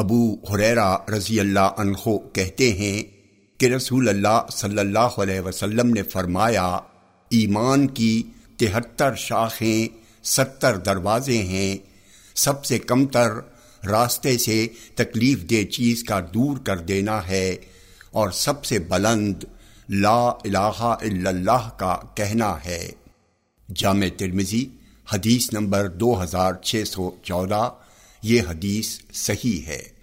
ابو حریرا رضی اللہ عنہ کہتے ہیں کہ رسول اللہ صلی اللہ علیہ وسلم نے فرمایا، ایمان کی تہتر شاخیں ستر دروازے ہیں، سب سے کم تر راستے سے تکلیف دہ چیز کا دور کر دینا ہے اور سب سے بلند لا الہ الا اللہ کا کہنا ہے۔ جامع ترمزی حدیث نمبر دو ہزار چھ سو چودہ۔ یہ حدیث صحیح ہے۔